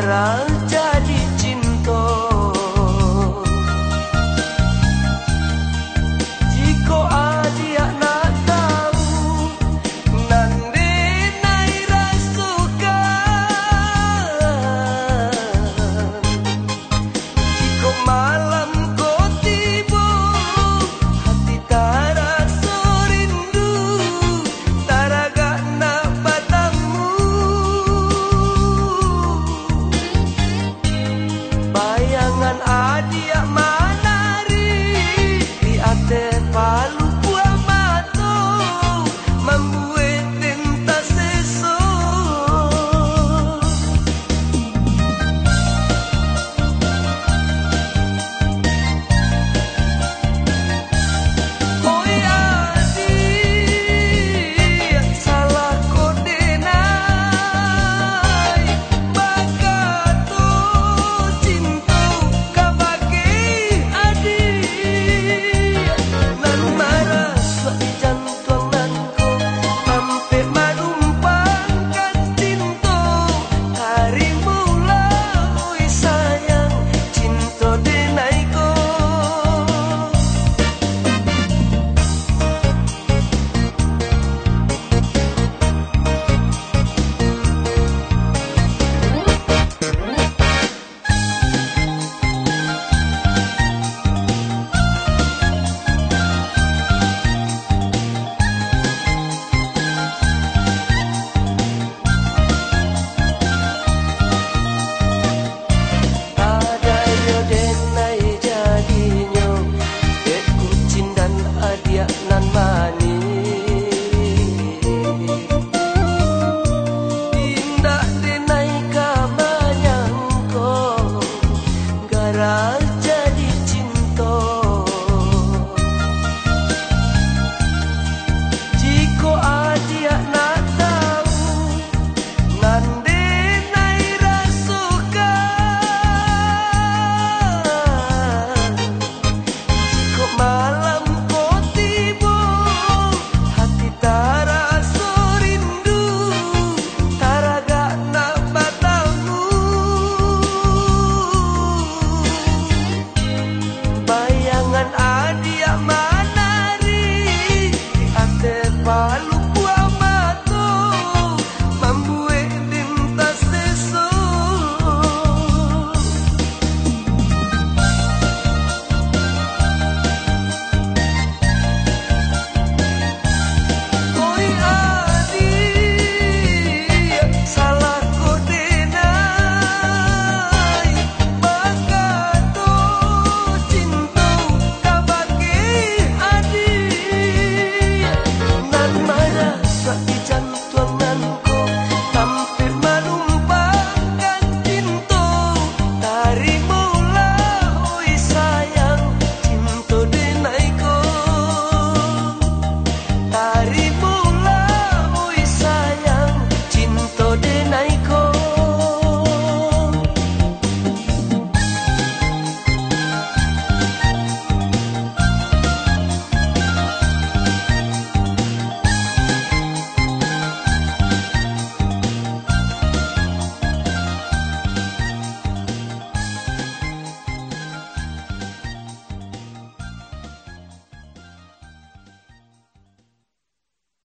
Sarah. 完了。